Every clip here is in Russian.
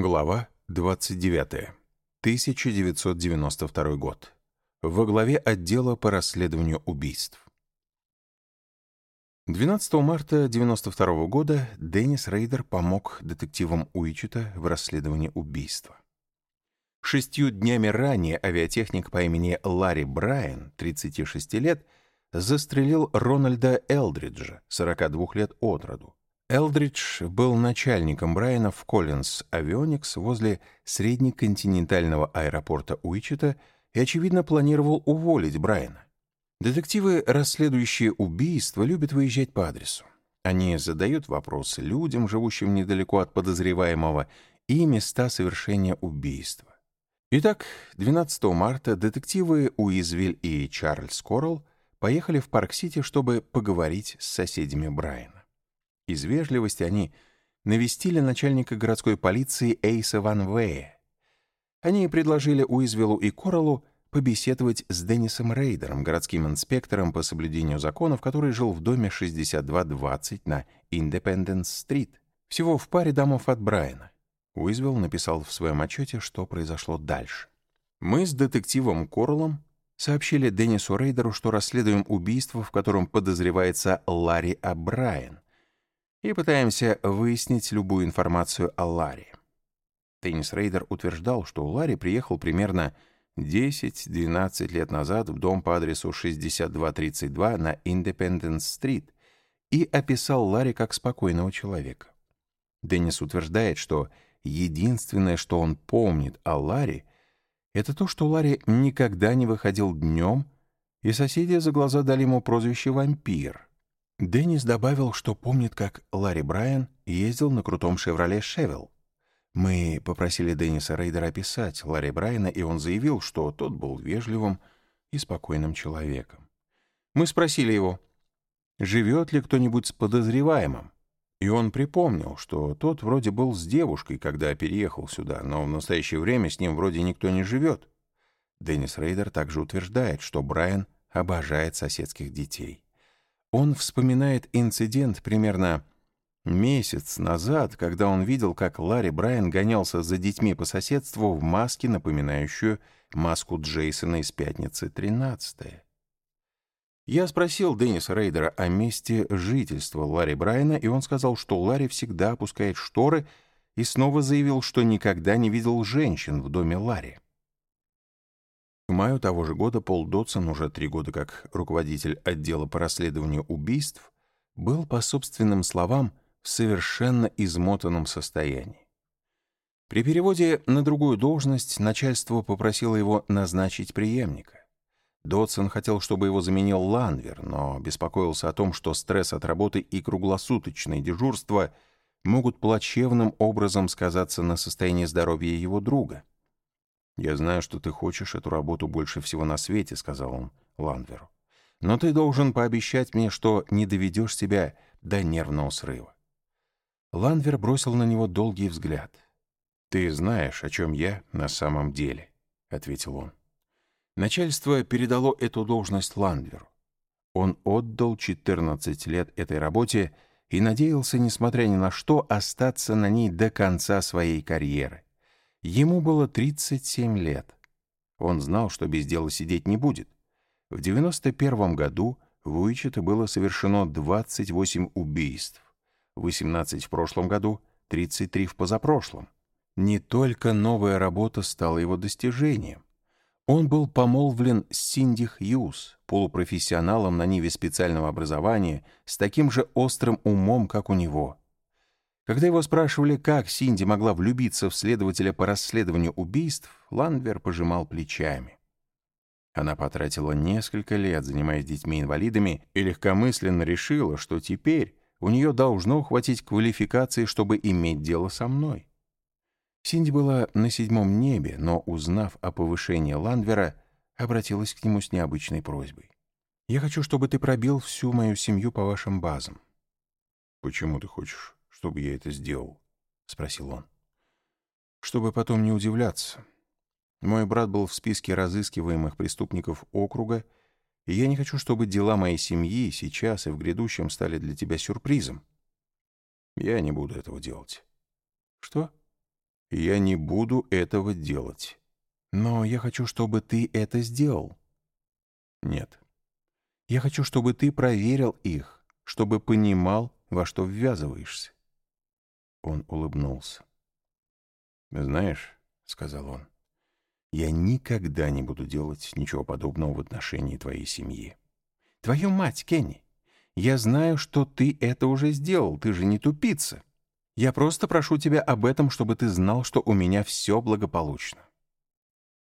Глава 29. 1992 год. Во главе отдела по расследованию убийств. 12 марта 1992 года Деннис Рейдер помог детективам Уичета в расследовании убийства. Шестью днями ранее авиатехник по имени Ларри Брайан, 36 лет, застрелил Рональда Элдриджа, 42 лет от роду. Элдридж был начальником Брайана в Коллинс Авионикс возле среднеконтинентального аэропорта Уичета и, очевидно, планировал уволить Брайана. Детективы, расследующие убийства, любят выезжать по адресу. Они задают вопросы людям, живущим недалеко от подозреваемого, и места совершения убийства. Итак, 12 марта детективы Уизвиль и Чарльз Коралл поехали в Парк-Сити, чтобы поговорить с соседями Брайана. Из вежливости они навестили начальника городской полиции Эйса Ван Вэя. Они предложили Уизвиллу и Коралу побеседовать с Деннисом Рейдером, городским инспектором по соблюдению законов, который жил в доме 6220 на Индепенденс-стрит, всего в паре домов от Брайана. Уизвилл написал в своем отчете, что произошло дальше. «Мы с детективом Коралом сообщили Деннису Рейдеру, что расследуем убийство, в котором подозревается Ларри А. Брайан, и пытаемся выяснить любую информацию о Ларри. Деннис Рейдер утверждал, что Ларри приехал примерно 10-12 лет назад в дом по адресу 6232 на Индепенденс-стрит и описал Ларри как спокойного человека. Деннис утверждает, что единственное, что он помнит о Ларри, это то, что Ларри никогда не выходил днем, и соседи за глаза дали ему прозвище «вампир». Деннис добавил, что помнит, как Ларри Брайан ездил на крутом «Шевроле Шевел». Мы попросили Денниса Рейдера описать Ларри Брайана, и он заявил, что тот был вежливым и спокойным человеком. Мы спросили его, живет ли кто-нибудь с подозреваемым, и он припомнил, что тот вроде был с девушкой, когда переехал сюда, но в настоящее время с ним вроде никто не живет. Деннис Рейдер также утверждает, что Брайан обожает соседских детей. Он вспоминает инцидент примерно месяц назад, когда он видел, как Ларри Брайан гонялся за детьми по соседству в маске, напоминающую маску Джейсона из «Пятницы 13 Я спросил Денниса Рейдера о месте жительства Ларри Брайана, и он сказал, что Ларри всегда опускает шторы, и снова заявил, что никогда не видел женщин в доме Ларри. Маю того же года Пол Дотсон, уже три года как руководитель отдела по расследованию убийств, был, по собственным словам, в совершенно измотанном состоянии. При переводе на другую должность начальство попросило его назначить преемника. Дотсон хотел, чтобы его заменил Ланвер, но беспокоился о том, что стресс от работы и круглосуточное дежурство могут плачевным образом сказаться на состоянии здоровья его друга. «Я знаю, что ты хочешь эту работу больше всего на свете», — сказал он Ландверу. «Но ты должен пообещать мне, что не доведешь себя до нервного срыва». Ландвер бросил на него долгий взгляд. «Ты знаешь, о чем я на самом деле», — ответил он. Начальство передало эту должность Ландверу. Он отдал 14 лет этой работе и надеялся, несмотря ни на что, остаться на ней до конца своей карьеры. Ему было 37 лет. Он знал, что без дела сидеть не будет. В 91 году в Уичете было совершено 28 убийств, 18 в прошлом году, 33 в позапрошлом. Не только новая работа стала его достижением. Он был помолвлен с Синди Хьюз, полупрофессионалом на ниве специального образования, с таким же острым умом, как у него — когда его спрашивали, как Синди могла влюбиться в следователя по расследованию убийств, Ландвер пожимал плечами. Она потратила несколько лет, занимаясь детьми-инвалидами, и легкомысленно решила, что теперь у нее должно хватить квалификации, чтобы иметь дело со мной. Синди была на седьмом небе, но, узнав о повышении Ландвера, обратилась к нему с необычной просьбой. «Я хочу, чтобы ты пробил всю мою семью по вашим базам». «Почему ты хочешь?» Чтобы я это сделал?» — спросил он. «Чтобы потом не удивляться. Мой брат был в списке разыскиваемых преступников округа, и я не хочу, чтобы дела моей семьи сейчас и в грядущем стали для тебя сюрпризом. Я не буду этого делать». «Что?» Я не буду этого делать. Но я хочу, чтобы ты это сделал. Нет. Я хочу, чтобы ты проверил их, чтобы понимал, во что ввязываешься. Он улыбнулся. «Знаешь», — сказал он, — «я никогда не буду делать ничего подобного в отношении твоей семьи. Твою мать, Кенни, я знаю, что ты это уже сделал, ты же не тупица. Я просто прошу тебя об этом, чтобы ты знал, что у меня все благополучно».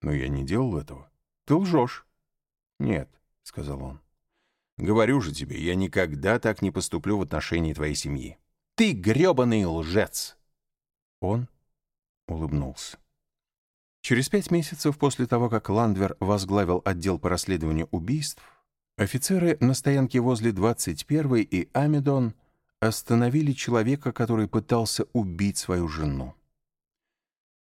«Но я не делал этого. Ты лжешь». «Нет», — сказал он. «Говорю же тебе, я никогда так не поступлю в отношении твоей семьи. Ты гребаный лжец!» Он улыбнулся. Через пять месяцев после того, как Ландвер возглавил отдел по расследованию убийств, офицеры на стоянке возле 21-й и Амидон остановили человека, который пытался убить свою жену.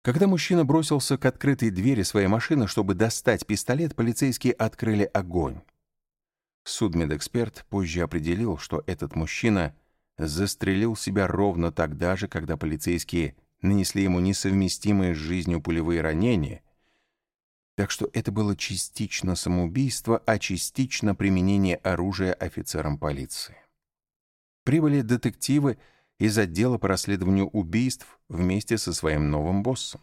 Когда мужчина бросился к открытой двери своей машины, чтобы достать пистолет, полицейские открыли огонь. Судмедэксперт позже определил, что этот мужчина застрелил себя ровно тогда же, когда полицейские нанесли ему несовместимые с жизнью пулевые ранения, так что это было частично самоубийство, а частично применение оружия офицером полиции. Прибыли детективы из отдела по расследованию убийств вместе со своим новым боссом.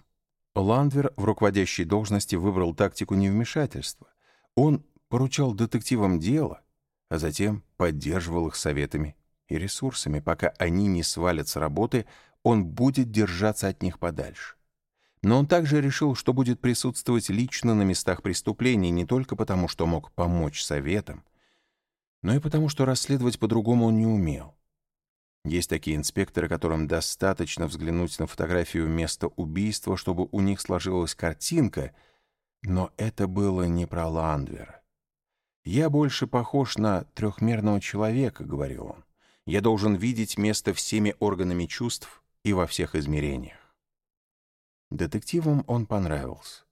Ландвер в руководящей должности выбрал тактику невмешательства. Он поручал детективам дело, а затем поддерживал их советами и ресурсами, пока они не свалят с работы, он будет держаться от них подальше. Но он также решил, что будет присутствовать лично на местах преступлений не только потому, что мог помочь советам, но и потому, что расследовать по-другому он не умел. Есть такие инспекторы, которым достаточно взглянуть на фотографию места убийства, чтобы у них сложилась картинка, но это было не про Ландвера. «Я больше похож на трехмерного человека», — говорил он. «Я должен видеть место всеми органами чувств, и во всех измерениях. Детективам он понравился.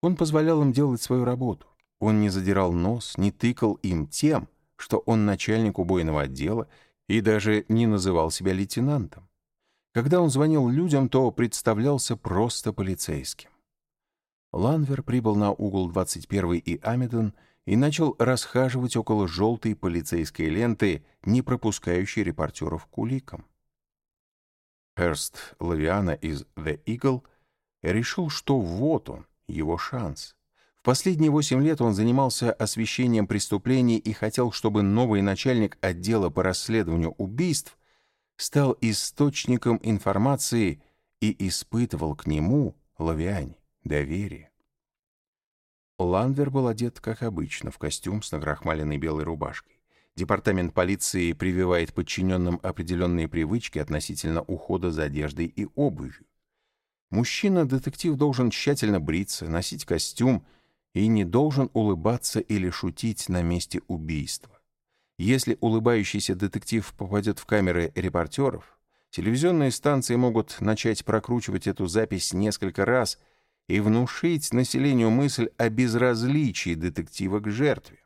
Он позволял им делать свою работу. Он не задирал нос, не тыкал им тем, что он начальник убойного отдела и даже не называл себя лейтенантом. Когда он звонил людям, то представлялся просто полицейским. Ланвер прибыл на угол 21 и Амидон и начал расхаживать около желтой полицейской ленты, не пропускающей репортеров к уликам. Эрст Лавиана из The Eagle решил, что вот он, его шанс. В последние восемь лет он занимался освещением преступлений и хотел, чтобы новый начальник отдела по расследованию убийств стал источником информации и испытывал к нему, Лавиане, доверие. Ландвер был одет, как обычно, в костюм с накрахмаленной белой рубашкой. Департамент полиции прививает подчиненным определенные привычки относительно ухода за одеждой и обувью. Мужчина-детектив должен тщательно бриться, носить костюм и не должен улыбаться или шутить на месте убийства. Если улыбающийся детектив попадет в камеры репортеров, телевизионные станции могут начать прокручивать эту запись несколько раз и внушить населению мысль о безразличии детектива к жертве.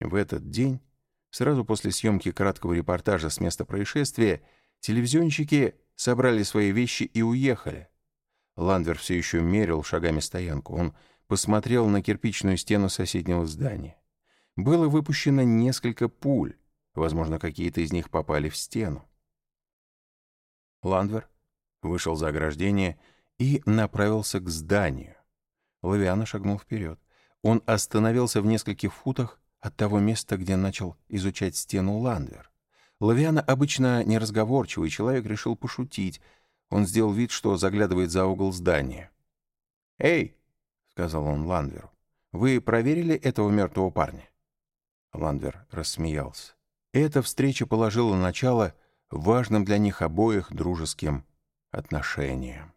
В этот день, сразу после съемки краткого репортажа с места происшествия, телевизионщики собрали свои вещи и уехали. Ландвер все еще мерил шагами стоянку. Он посмотрел на кирпичную стену соседнего здания. Было выпущено несколько пуль. Возможно, какие-то из них попали в стену. Ландвер вышел за ограждение и направился к зданию. Лавиана шагнул вперед. Он остановился в нескольких футах от того места, где начал изучать стену Ландвер. Лавиана обычно неразговорчивый человек решил пошутить. Он сделал вид, что заглядывает за угол здания. «Эй!» — сказал он Ландверу. «Вы проверили этого мертвого парня?» Ландвер рассмеялся. Эта встреча положила начало важным для них обоих дружеским отношениям.